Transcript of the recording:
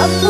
Allah